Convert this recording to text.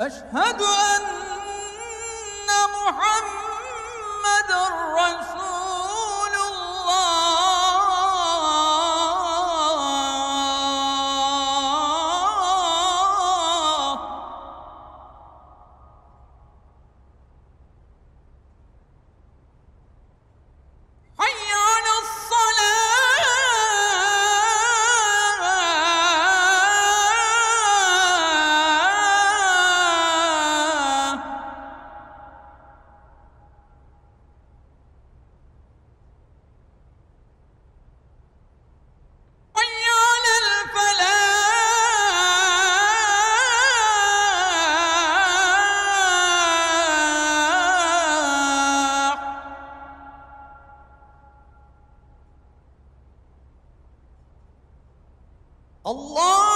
أشهد أن محمد الله